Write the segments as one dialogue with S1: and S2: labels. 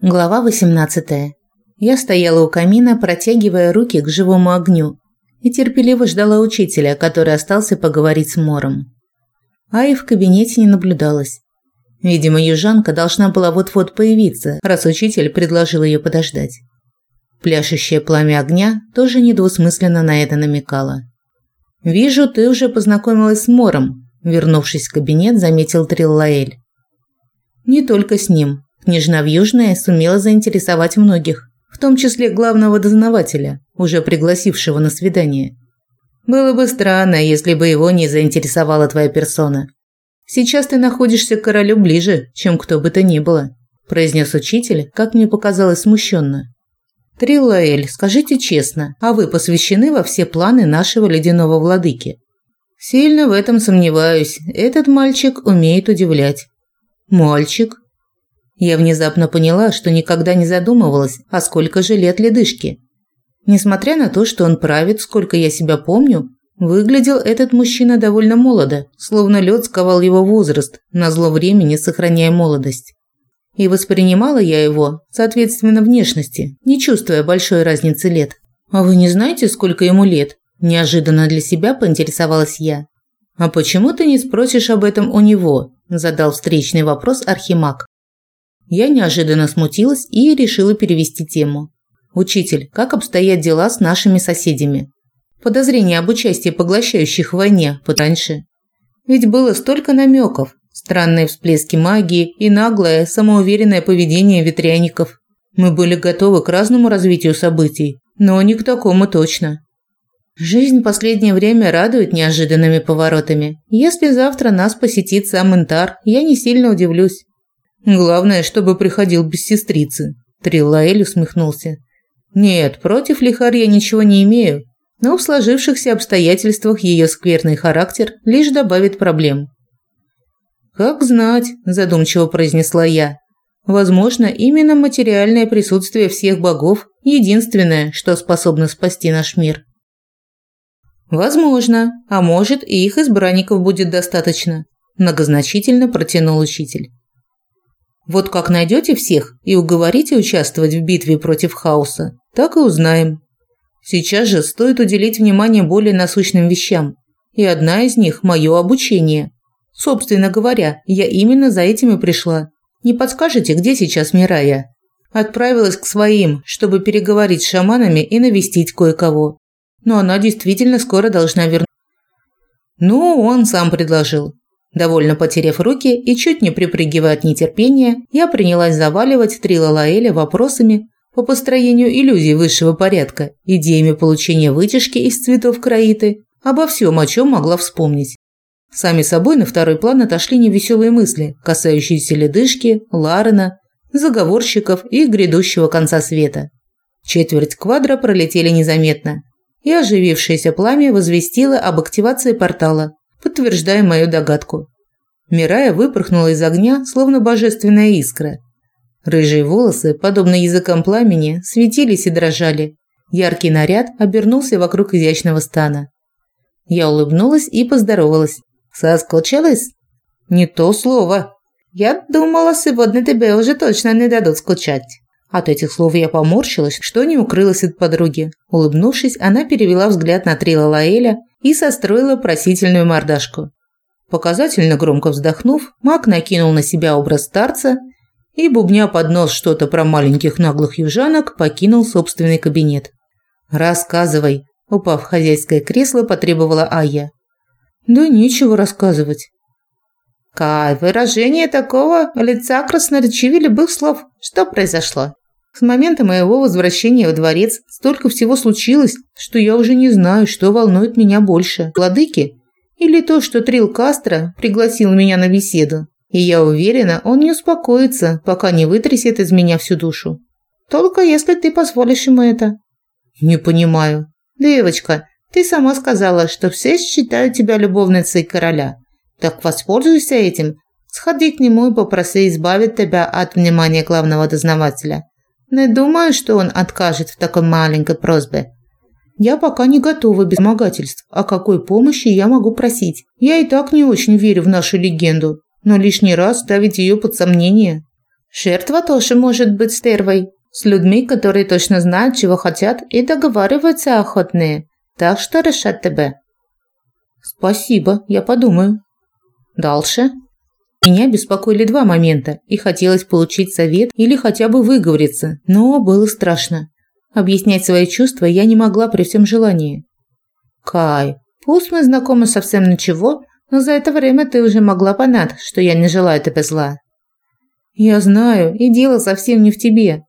S1: Глава 18. Я стояла у камина, протягивая руки к живому огню, и терпеливо ждала учителя, который остался поговорить с Мором. Аи в кабинете не наблюдалось. Видимо, южанка должна была вот-вот появиться, раз учитель предложил ее подождать. Пляшущее пламя огня тоже недвусмысленно на это намекало. «Вижу, ты уже познакомилась с Мором», – вернувшись в кабинет, заметил Триллаэль. «Не только с ним. Княжна Вьюжная сумела заинтересовать многих, в том числе главного дознавателя, уже пригласившего на свидание. Было бы странно, если бы его не заинтересовала твоя персона. Сейчас ты находишься к королю ближе, чем кто бы то ни было, произнес учитель, как мне показалось смущенно. Триллаэль, скажите честно, а вы посвящены во все планы нашего ледяного владыки? Сильно в этом сомневаюсь. Этот мальчик умеет удивлять. Мальчик? Я внезапно поняла, что никогда не задумывалась, а сколько же лет ледышке. Несмотря на то, что он правит, сколько я себя помню, выглядел этот мужчина довольно молодо, словно лед сковал его возраст, на зло времени сохраняя молодость. И воспринимала я его, соответственно, внешности, не чувствуя большой разницы лет. «А вы не знаете, сколько ему лет?» – неожиданно для себя поинтересовалась я. «А почему ты не спросишь об этом у него?» – задал встречный вопрос Архимаг. Я неожиданно смутилась и решила перевести тему. «Учитель, как обстоят дела с нашими соседями?» Подозрение об участии поглощающих в войне пораньше. Ведь было столько намеков, странные всплески магии и наглое, самоуверенное поведение ветряников. Мы были готовы к разному развитию событий, но не к такому точно. Жизнь последнее время радует неожиданными поворотами. Если завтра нас посетит сам Интар, я не сильно удивлюсь. Главное, чтобы приходил без сестрицы. Триллаэль усмехнулся. Нет, против Лихар я ничего не имею, но в сложившихся обстоятельствах ее скверный характер лишь добавит проблем. Как знать, задумчиво произнесла я. Возможно, именно материальное присутствие всех богов единственное, что способно спасти наш мир. Возможно, а может, и их избранников будет достаточно, многозначительно протянул учитель. Вот как найдете всех и уговорите участвовать в битве против хаоса, так и узнаем. Сейчас же стоит уделить внимание более насущным вещам. И одна из них – мое обучение. Собственно говоря, я именно за этим и пришла. Не подскажете, где сейчас Мирая? Отправилась к своим, чтобы переговорить с шаманами и навестить кое-кого. Но она действительно скоро должна вернуться. Ну, он сам предложил. Довольно потеряв руки и чуть не припрыгивая от нетерпения, я принялась заваливать Трила Лаэля вопросами по построению иллюзий высшего порядка, идеями получения вытяжки из цветов краиты, обо всем, о чем могла вспомнить. Сами собой на второй план отошли невеселые мысли, касающиеся ледышки, Ларена, заговорщиков и грядущего конца света. Четверть квадра пролетели незаметно, и оживившееся пламя возвестило об активации портала, подтверждая мою догадку. Мирая выпорхнула из огня, словно божественная искра. Рыжие волосы, подобно языкам пламени, светились и дрожали. Яркий наряд обернулся вокруг изящного стана. Я улыбнулась и поздоровалась. «Соскучилась?» «Не то слово. Я думала, сегодня тебе уже точно не дадут скучать». От этих слов я поморщилась, что не укрылась от подруги. Улыбнувшись, она перевела взгляд на Трила Лаэля и состроила просительную мордашку. Показательно громко вздохнув, маг накинул на себя образ старца и, бубня под нос что-то про маленьких наглых южанок, покинул собственный кабинет. «Рассказывай», – упав в хозяйское кресло, потребовала Ая. «Да нечего рассказывать».
S2: «Кай, выражение такого лица красноречивее любых слов. Что произошло?»
S1: С момента моего возвращения во дворец столько всего случилось, что я уже не знаю, что волнует меня больше. Владыки или то, что Трил Кастро пригласил меня на беседу. И я уверена, он не успокоится, пока не вытрясет из меня всю душу.
S2: Только если ты позволишь ему это.
S1: Не понимаю.
S2: Девочка, ты сама сказала, что все считают тебя любовницей короля. Так воспользуйся этим. Сходи к нему и попроси избавить тебя от внимания главного дознавателя. Не думаю, что он откажет в такой маленькой просьбе.
S1: Я пока не готова без помогательств. О какой помощи я могу просить? Я и так не очень верю в нашу легенду, но лишний раз ставить ее под сомнение.
S2: Жертва тоже может быть стервой. С людьми, которые точно знают, чего хотят, и договариваются охотные. Так что решать тебе.
S1: Спасибо, я подумаю. Дальше. Меня беспокоили два момента, и хотелось получить совет или хотя бы выговориться, но было страшно. Объяснять свои чувства я не могла при всем желании.
S2: Кай, пусть мы знакомы совсем ничего, но за это время ты уже могла понять, что я не желаю тебе зла.
S1: Я знаю, и дело совсем не в тебе.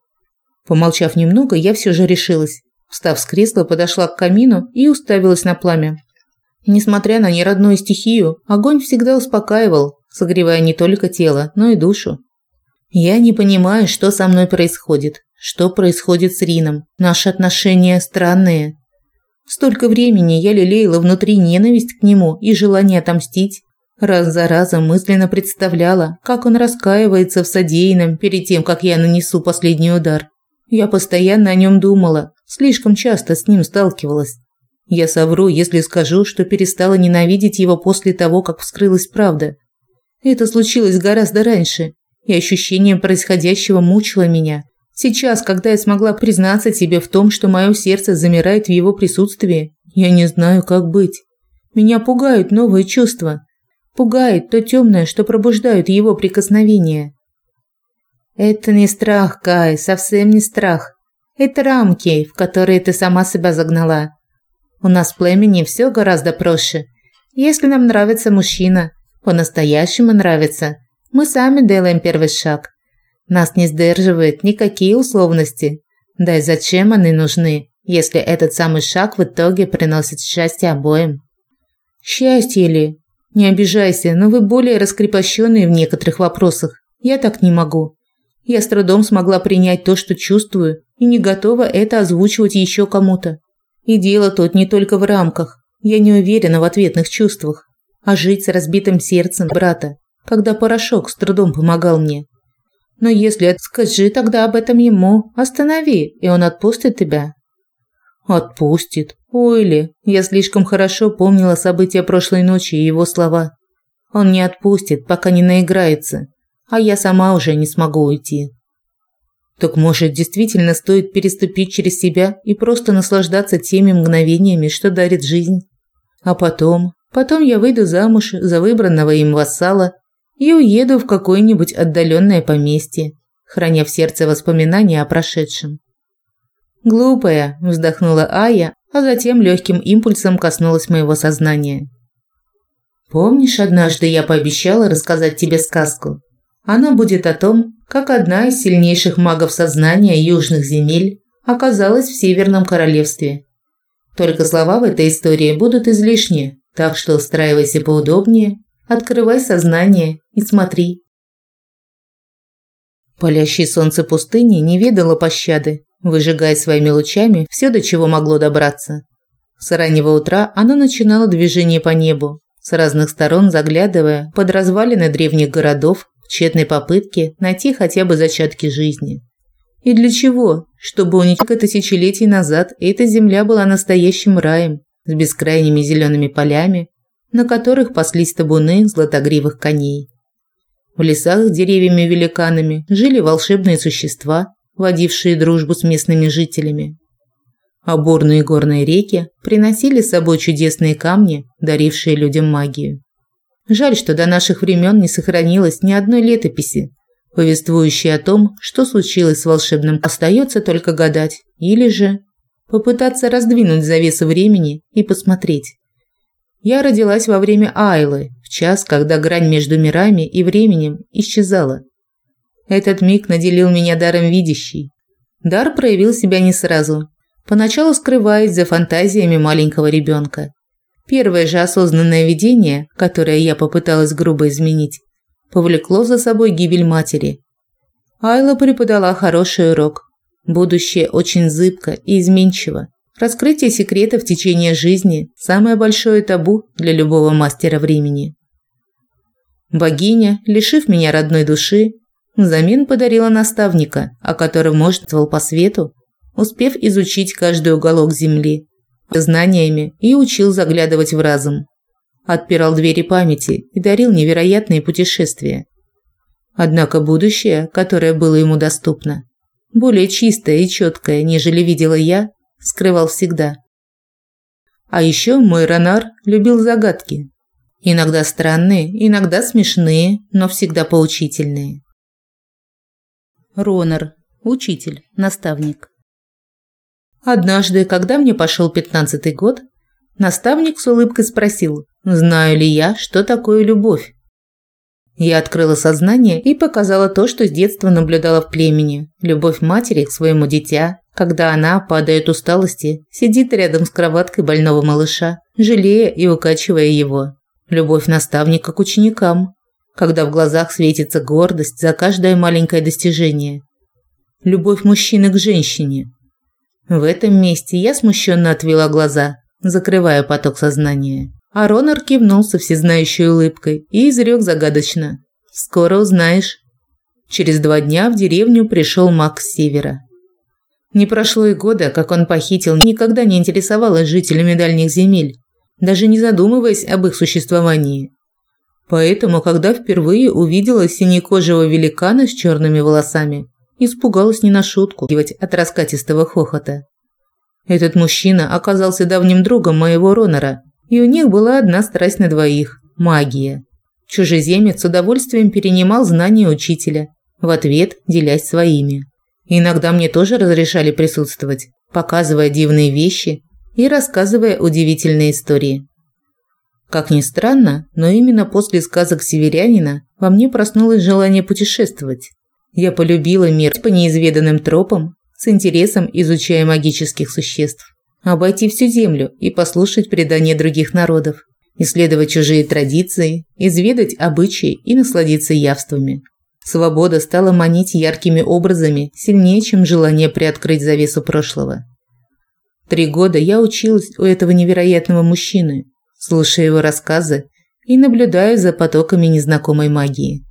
S1: Помолчав немного, я все же решилась. Встав с кресла, подошла к камину и уставилась на пламя. Несмотря на неродную стихию, огонь всегда успокаивал, согревая не только тело, но и душу. Я не понимаю, что со мной происходит, что происходит с Рином. Наши отношения странные. Столько времени я лелеяла внутри ненависть к нему и желание отомстить. Раз за разом мысленно представляла, как он раскаивается в содеянном перед тем, как я нанесу последний удар. Я постоянно о нем думала, слишком часто с ним сталкивалась. Я совру, если скажу, что перестала ненавидеть его после того, как вскрылась правда. Это случилось гораздо раньше, и ощущение происходящего мучило меня. Сейчас, когда я смогла признаться себе в том, что мое сердце замирает в его присутствии, я не знаю, как быть. Меня пугают новые чувства. Пугает то темное, что пробуждают его прикосновения.
S2: Это не страх, Кай, совсем не страх. Это рамки, в которые ты сама себя загнала. У нас в племени все гораздо проще. Если нам нравится мужчина, по-настоящему нравится, мы сами делаем первый шаг. Нас не сдерживают никакие условности. Да и зачем они нужны, если этот самый шаг в итоге приносит счастье обоим?
S1: Счастье ли? Не обижайся, но вы более раскрепощенные в некоторых вопросах. Я так не могу. Я с трудом смогла принять то, что чувствую, и не готова это озвучивать еще кому-то. И дело тут не только в рамках. Я не уверена в ответных чувствах. А жить с разбитым сердцем брата, когда порошок с трудом помогал мне. Но если скажи тогда об этом ему, останови, и он отпустит тебя. Отпустит. Ой ли, я слишком хорошо помнила события прошлой ночи и его слова. Он не отпустит, пока не наиграется а я сама уже не смогу уйти. Так может, действительно стоит переступить через себя и просто наслаждаться теми мгновениями, что дарит жизнь? А потом, потом я выйду замуж за выбранного им вассала и уеду в какое-нибудь отдаленное поместье, храня в сердце воспоминания о прошедшем. Глупая, вздохнула Ая, а затем легким импульсом коснулась моего сознания. Помнишь, однажды я пообещала рассказать тебе сказку? Она будет о том, как одна из сильнейших магов сознания южных земель оказалась в Северном королевстве. Только слова в этой истории будут излишни, так что устраивайся поудобнее, открывай сознание и смотри. Палящее солнце пустыни не ведало пощады, выжигая своими лучами все, до чего могло добраться. С раннего утра оно начинало движение по небу, с разных сторон заглядывая под развалины древних городов тщетной попытке найти хотя бы зачатки жизни. И для чего? Чтобы у несколько тысячелетий назад эта земля была настоящим раем с бескрайними зелеными полями, на которых паслись табуны златогривых коней. В лесах с деревьями-великанами жили волшебные существа, водившие дружбу с местными жителями. А бурные горные реки приносили с собой чудесные камни, дарившие людям магию. Жаль, что до наших времен не сохранилось ни одной летописи, повествующей о том, что случилось с волшебным. Остается только гадать, или же попытаться раздвинуть завесу времени и посмотреть. Я родилась во время Айлы, в час, когда грань между мирами и временем исчезала. Этот миг наделил меня даром видящий. Дар проявил себя не сразу, поначалу скрываясь за фантазиями маленького ребенка. Первое же осознанное видение, которое я попыталась грубо изменить, повлекло за собой гибель матери. Айла преподала хороший урок. Будущее очень зыбко и изменчиво. Раскрытие секретов в течение жизни – самое большое табу для любого мастера времени. Богиня, лишив меня родной души, взамен подарила наставника, о котором может по свету, успев изучить каждый уголок земли знаниями и учил заглядывать в разум. Отпирал двери памяти и дарил невероятные путешествия. Однако будущее, которое было ему доступно, более чистое и четкое, нежели видела я, скрывал всегда. А еще мой Ронар любил загадки. Иногда странные, иногда смешные, но всегда поучительные. Ронар. Учитель, наставник. Однажды, когда мне пошел пятнадцатый год, наставник с улыбкой спросил, знаю ли я, что такое любовь. Я открыла сознание и показала то, что с детства наблюдала в племени. Любовь матери к своему дитя, когда она, падая от усталости, сидит рядом с кроваткой больного малыша, жалея и укачивая его. Любовь наставника к ученикам, когда в глазах светится гордость за каждое маленькое достижение. Любовь мужчины к женщине. В этом месте я смущенно отвела глаза, закрывая поток сознания. А Ронар кивнул со всезнающей улыбкой и изрек загадочно. «Скоро узнаешь». Через два дня в деревню пришел маг с севера. Не прошло и года, как он похитил, никогда не интересовалась жителями дальних земель, даже не задумываясь об их существовании. Поэтому, когда впервые увидела синекожего великана с черными волосами, испугалась не на шутку от раскатистого хохота. Этот мужчина оказался давним другом моего Ронора, и у них была одна страсть на двоих – магия. Чужеземец с удовольствием перенимал знания учителя, в ответ делясь своими. Иногда мне тоже разрешали присутствовать, показывая дивные вещи и рассказывая удивительные истории. Как ни странно, но именно после сказок северянина во мне проснулось желание путешествовать. Я полюбила мир по неизведанным тропам, с интересом изучая магических существ обойти всю землю и послушать предания других народов, исследовать чужие традиции, изведать обычаи и насладиться явствами. Свобода стала манить яркими образами сильнее, чем желание приоткрыть завесу прошлого. Три года я училась у этого невероятного мужчины, слушая его рассказы и наблюдая за потоками незнакомой магии.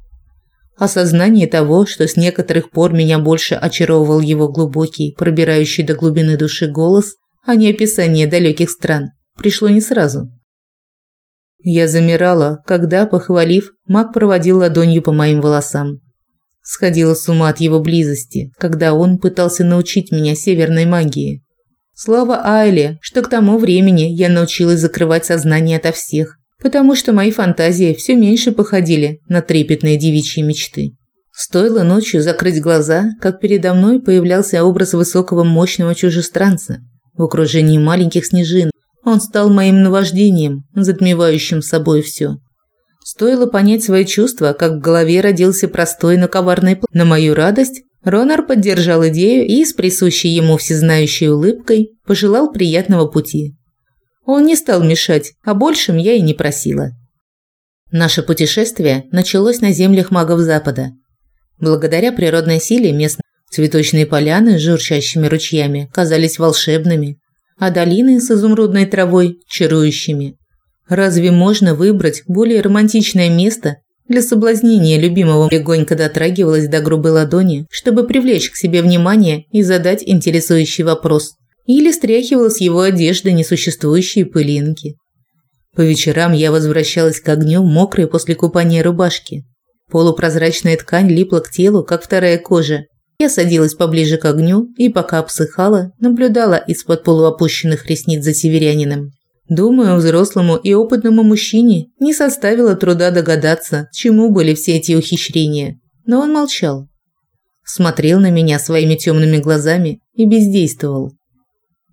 S1: Осознание того, что с некоторых пор меня больше очаровывал его глубокий, пробирающий до глубины души голос, а не описание далеких стран, пришло не сразу. Я замирала, когда, похвалив, маг проводил ладонью по моим волосам. Сходила с ума от его близости, когда он пытался научить меня северной магии. Слава Айле, что к тому времени я научилась закрывать сознание ото всех, потому что мои фантазии все меньше походили на трепетные девичьи мечты. Стоило ночью закрыть глаза, как передо мной появлялся образ высокого мощного чужестранца, в окружении маленьких снежин. Он стал моим наваждением, затмевающим собой все. Стоило понять свои чувства, как в голове родился простой, но коварный план. На мою радость, Ронар поддержал идею и с присущей ему всезнающей улыбкой пожелал приятного пути. Он не стал мешать, а большим я и не просила. Наше путешествие началось на землях магов Запада. Благодаря природной силе местных Цветочные поляны с журчащими ручьями казались волшебными, а долины с изумрудной травой – чарующими. Разве можно выбрать более романтичное место для соблазнения любимого легонько дотрагивалась до грубой ладони, чтобы привлечь к себе внимание и задать интересующий вопрос. Или стряхивала с его одежды несуществующие пылинки. По вечерам я возвращалась к огню, мокрой после купания рубашки. Полупрозрачная ткань липла к телу, как вторая кожа, я садилась поближе к огню и, пока обсыхала, наблюдала из-под полуопущенных ресниц за северянином. Думаю, взрослому и опытному мужчине не составило труда догадаться, чему были все эти ухищрения, но он молчал. Смотрел на меня своими темными глазами и бездействовал.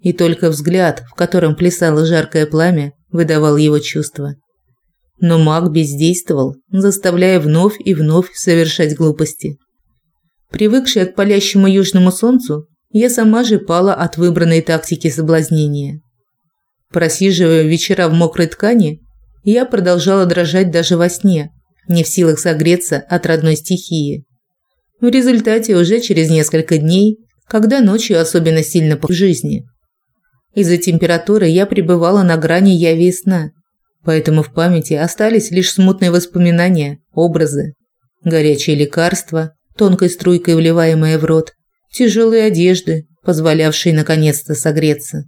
S1: И только взгляд, в котором плясало жаркое пламя, выдавал его чувства. Но маг бездействовал, заставляя вновь и вновь совершать глупости. Привыкшая к палящему южному солнцу, я сама же пала от выбранной тактики соблазнения. Просиживая вечера в мокрой ткани, я продолжала дрожать даже во сне, не в силах согреться от родной стихии. В результате уже через несколько дней, когда ночью особенно сильно по жизни. Из-за температуры я пребывала на грани яви и сна, поэтому в памяти остались лишь смутные воспоминания, образы, горячие лекарства, тонкой струйкой вливаемые в рот, тяжелые одежды, позволявшие наконец-то согреться.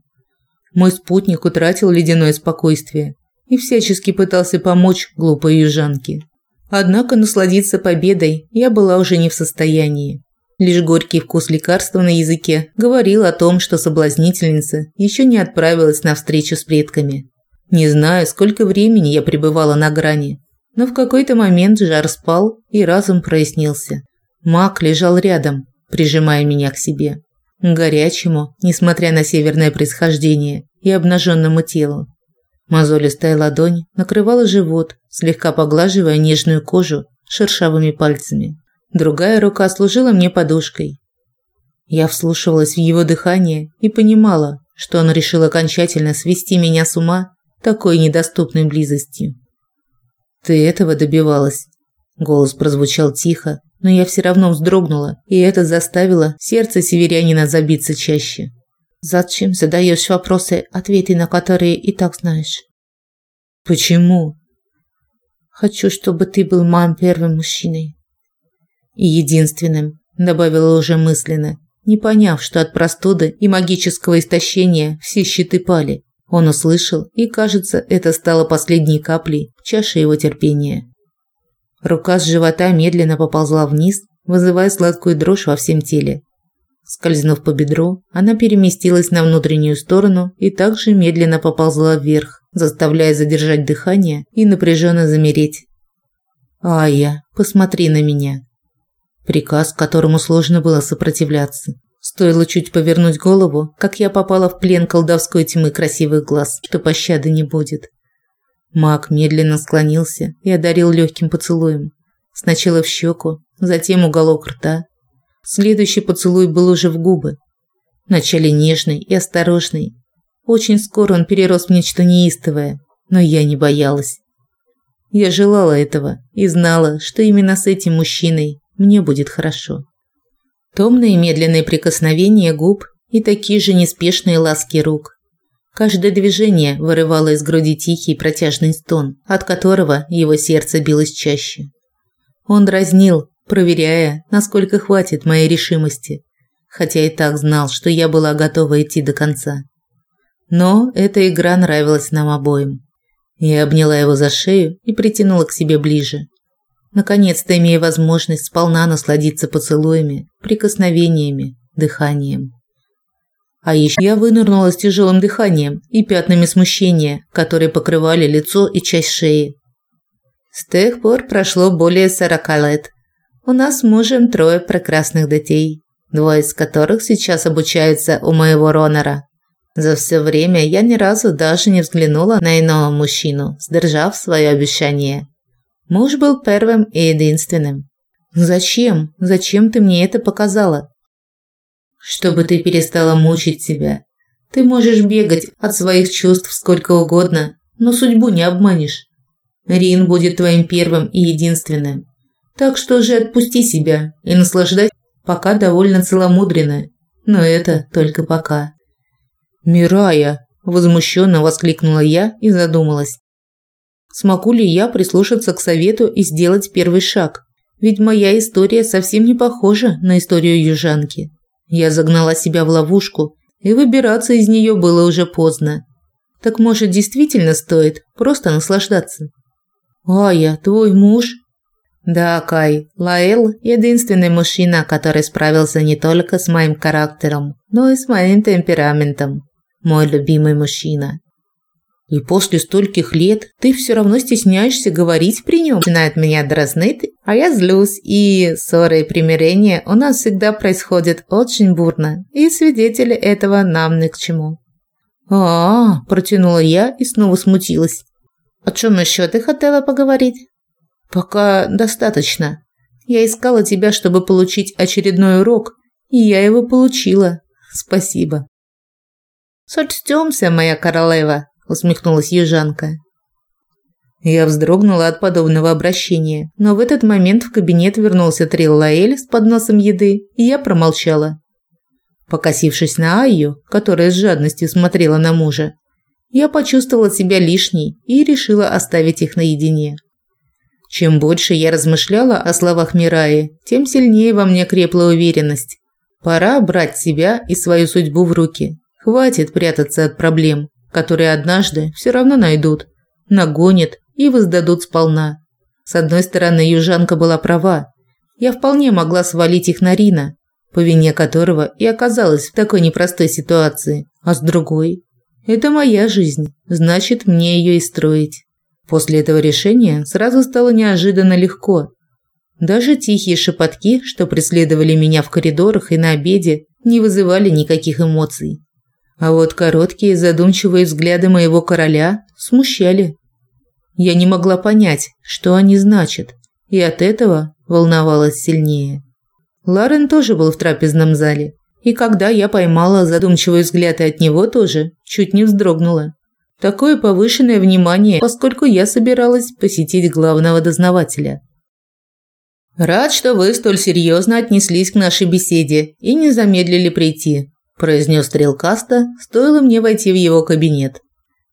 S1: Мой спутник утратил ледяное спокойствие и всячески пытался помочь глупой южанке. Однако насладиться победой я была уже не в состоянии. Лишь горький вкус лекарства на языке говорил о том, что соблазнительница еще не отправилась на встречу с предками. Не знаю, сколько времени я пребывала на грани, но в какой-то момент жар спал и разум прояснился. Мак лежал рядом, прижимая меня к себе. Горячему, несмотря на северное происхождение, и обнаженному телу. Мозолистая ладонь накрывала живот, слегка поглаживая нежную кожу шершавыми пальцами. Другая рука служила мне подушкой. Я вслушивалась в его дыхание и понимала, что он решил окончательно свести меня с ума такой недоступной близостью. «Ты этого добивалась?» Голос прозвучал тихо, но я все равно вздрогнула, и это заставило сердце северянина забиться чаще. «Зачем задаешь вопросы, ответы на которые и так знаешь?» «Почему?» «Хочу, чтобы ты был моим первым мужчиной». И единственным, добавила уже мысленно, не поняв, что от простуды и магического истощения все щиты пали. Он услышал, и, кажется, это стало последней каплей в чаше его терпения. Рука с живота медленно поползла вниз, вызывая сладкую дрожь во всем теле. Скользнув по бедру, она переместилась на внутреннюю сторону и также медленно поползла вверх, заставляя задержать дыхание и напряженно замереть. «Ая, посмотри на меня!» Приказ, которому сложно было сопротивляться. Стоило чуть повернуть голову, как я попала в плен колдовской тьмы красивых глаз, что пощады не будет. Маг медленно склонился и одарил легким поцелуем. Сначала в щеку, затем уголок рта. Следующий поцелуй был уже в губы. Вначале нежный и осторожный. Очень скоро он перерос в нечто неистовое, но я не боялась. Я желала этого и знала, что именно с этим мужчиной мне будет хорошо. Томные медленные прикосновения губ и такие же неспешные ласки рук. Каждое движение вырывало из груди тихий протяжный стон, от которого его сердце билось чаще. Он дразнил, проверяя, насколько хватит моей решимости, хотя и так знал, что я была готова идти до конца. Но эта игра нравилась нам обоим. Я обняла его за шею и притянула к себе ближе, наконец-то имея возможность сполна насладиться поцелуями, прикосновениями, дыханием. А еще я вынырнула с тяжелым дыханием и пятнами смущения, которые покрывали лицо и часть шеи. С тех пор прошло более сорока лет. У нас с мужем трое прекрасных детей, двое из которых сейчас обучаются у моего Ронора. За все время я ни разу даже не взглянула на иного мужчину, сдержав свое обещание. Муж был первым и единственным. Зачем? Зачем ты мне это показала? Чтобы ты перестала мучить себя. Ты можешь бегать от своих чувств сколько угодно, но судьбу не обманешь. Рин будет твоим первым и единственным. Так что же отпусти себя и наслаждайся, пока довольно целомудренно. Но это только пока. «Мирая!» – возмущенно воскликнула я и задумалась. Смогу ли я прислушаться к совету и сделать первый шаг? Ведь моя история совсем не похожа на историю южанки. Я загнала себя в ловушку, и выбираться из нее было уже поздно. Так может, действительно стоит просто наслаждаться? «Ая, твой муж?» «Да, Кай, Лаэл – единственный мужчина, который справился не только с моим характером, но и с моим темпераментом. Мой любимый мужчина. И после стольких лет ты все равно стесняешься говорить при нем. Начинает меня дразнить, а я злюсь. И ссоры и примирения у нас всегда происходят очень бурно. И свидетели этого нам ни к чему. А, протянула я и снова смутилась. О чем еще ты хотела поговорить? Пока достаточно. Я искала тебя, чтобы получить очередной урок, и я его получила. Спасибо. Сочтёмся, моя королева, усмехнулась южанка. Я вздрогнула от подобного обращения, но в этот момент в кабинет вернулся Трил Лаэль с подносом еды, и я промолчала. Покосившись на Айю, которая с жадностью смотрела на мужа, я почувствовала себя лишней и решила оставить их наедине. Чем больше я размышляла о словах Мираи, тем сильнее во мне крепла уверенность. Пора брать себя и свою судьбу в руки. Хватит прятаться от проблем которые однажды все равно найдут, нагонят и воздадут сполна. С одной стороны, южанка была права. Я вполне могла свалить их на Рина, по вине которого и оказалась в такой непростой ситуации. А с другой, это моя жизнь, значит, мне ее и строить. После этого решения сразу стало неожиданно легко. Даже тихие шепотки, что преследовали меня в коридорах и на обеде, не вызывали никаких эмоций. А вот короткие задумчивые взгляды моего короля смущали. Я не могла понять, что они значат, и от этого волновалась сильнее. Ларен тоже был в трапезном зале, и когда я поймала задумчивый взгляд и от него тоже, чуть не вздрогнула. Такое повышенное внимание, поскольку я собиралась посетить главного дознавателя. Рад, что вы столь серьезно отнеслись к нашей беседе и не замедлили прийти, произнес Трилкаста, стоило мне войти в его кабинет.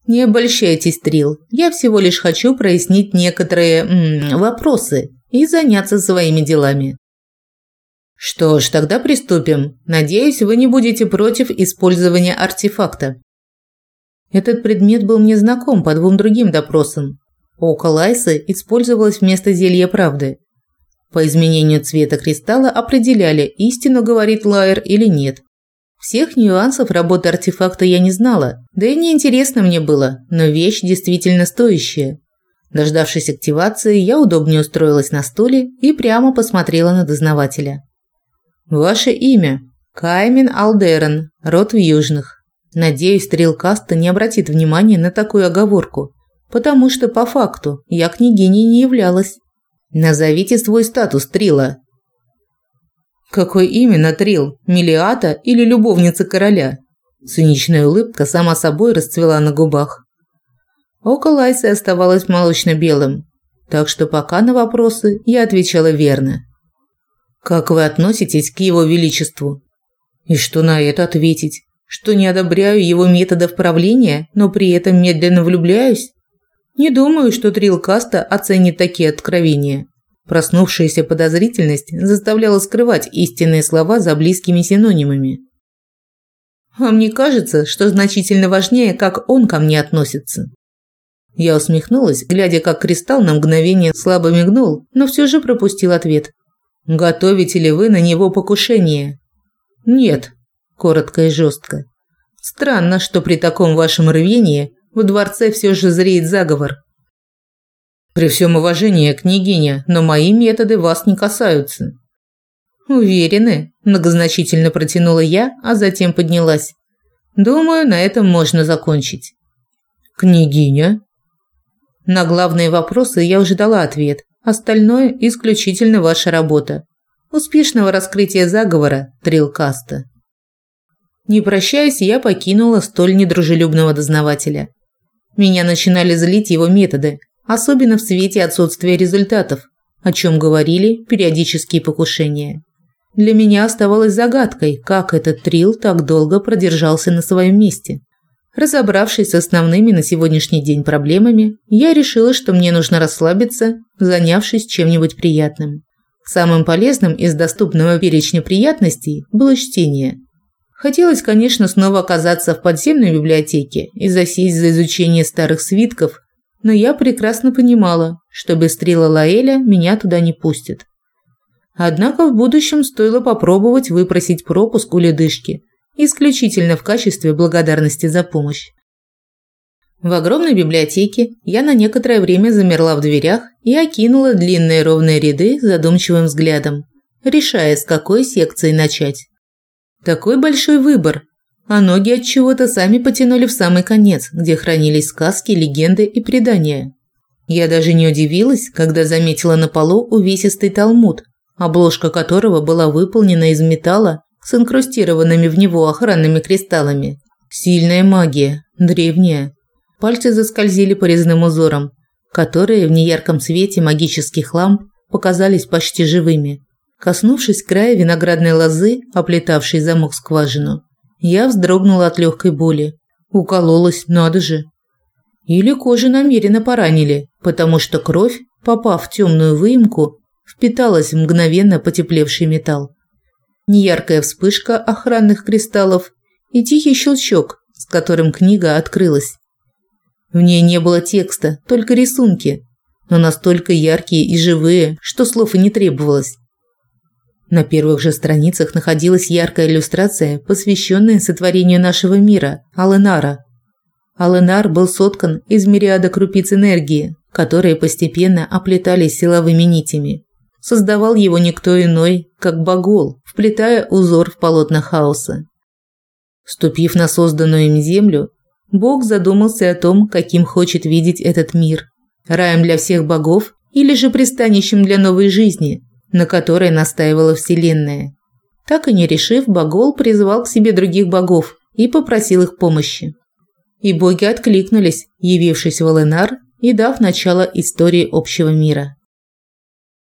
S1: Не обольщайтесь, Трил. Я всего лишь хочу прояснить некоторые м вопросы и заняться своими делами. Что ж, тогда приступим. Надеюсь, вы не будете против использования артефакта. Этот предмет был мне знаком по двум другим допросам. Око Лайсы использовалось вместо зелья правды. По изменению цвета кристалла определяли, истину говорит Лайер или нет. Всех нюансов работы артефакта я не знала, да и неинтересно мне было, но вещь действительно стоящая. Дождавшись активации, я удобнее устроилась на стуле и прямо посмотрела на дознавателя. «Ваше имя?» «Каймен Алдерон, род в Южных. Надеюсь, Трилкаста не обратит внимания на такую оговорку, потому что по факту я княгиней не являлась. Назовите свой статус, Трила». «Какой именно Трил? Милиата или любовница короля?» Циничная улыбка сама собой расцвела на губах. Око Лайсы оставалось молочно-белым, так что пока на вопросы я отвечала верно. «Как вы относитесь к его величеству?» «И что на это ответить? Что не одобряю его методов правления, но при этом медленно влюбляюсь? Не думаю, что Трилкаста оценит такие откровения». Проснувшаяся подозрительность заставляла скрывать истинные слова за близкими синонимами. «Вам не кажется, что значительно важнее, как он ко мне относится?» Я усмехнулась, глядя, как кристалл на мгновение слабо мигнул, но все же пропустил ответ. «Готовите ли вы на него покушение?» «Нет», – коротко и жестко. «Странно, что при таком вашем рвении в дворце все же зреет заговор». «При всем уважении, княгиня, но мои методы вас не касаются». «Уверены?» – многозначительно протянула я, а затем поднялась. «Думаю, на этом можно закончить». «Княгиня?» На главные вопросы я уже дала ответ. Остальное исключительно ваша работа. Успешного раскрытия заговора, Трилкаста. Не прощаясь, я покинула столь недружелюбного дознавателя. Меня начинали злить его методы, особенно в свете отсутствия результатов, о чем говорили периодические покушения. Для меня оставалось загадкой, как этот Трил так долго продержался на своем месте. Разобравшись с основными на сегодняшний день проблемами, я решила, что мне нужно расслабиться, занявшись чем-нибудь приятным. Самым полезным из доступного перечня приятностей было чтение. Хотелось, конечно, снова оказаться в подземной библиотеке и засесть за изучение старых свитков, но я прекрасно понимала, что без стрела Лаэля меня туда не пустят. Однако в будущем стоило попробовать выпросить пропуск у ледышки – исключительно в качестве благодарности за помощь. В огромной библиотеке я на некоторое время замерла в дверях и окинула длинные ровные ряды задумчивым взглядом, решая, с какой секции начать. Такой большой выбор, а ноги от чего-то сами потянули в самый конец, где хранились сказки, легенды и предания. Я даже не удивилась, когда заметила на полу увесистый талмуд, обложка которого была выполнена из металла с инкрустированными в него охранными кристаллами. Сильная магия, древняя. Пальцы заскользили по резным узорам, которые в неярком свете магических ламп показались почти живыми. Коснувшись края виноградной лозы, оплетавшей замок скважину, я вздрогнула от легкой боли. Укололась, надо же. Или кожу намеренно поранили, потому что кровь, попав в темную выемку, впиталась в мгновенно потеплевший металл неяркая вспышка охранных кристаллов и тихий щелчок, с которым книга открылась. В ней не было текста, только рисунки. но настолько яркие и живые, что слов и не требовалось. На первых же страницах находилась яркая иллюстрация, посвященная сотворению нашего мира Аленара. Аленар был соткан из мириада крупиц энергии, которые постепенно оплетались силовыми нитями. Создавал его никто иной, как Багол, вплетая узор в полотна хаоса. Ступив на созданную им землю, Бог задумался о том, каким хочет видеть этот мир. Раем для всех богов или же пристанищем для новой жизни, на которой настаивала Вселенная. Так и не решив, Багол призвал к себе других богов и попросил их помощи. И боги откликнулись, явившись в Аленар и дав начало истории общего мира.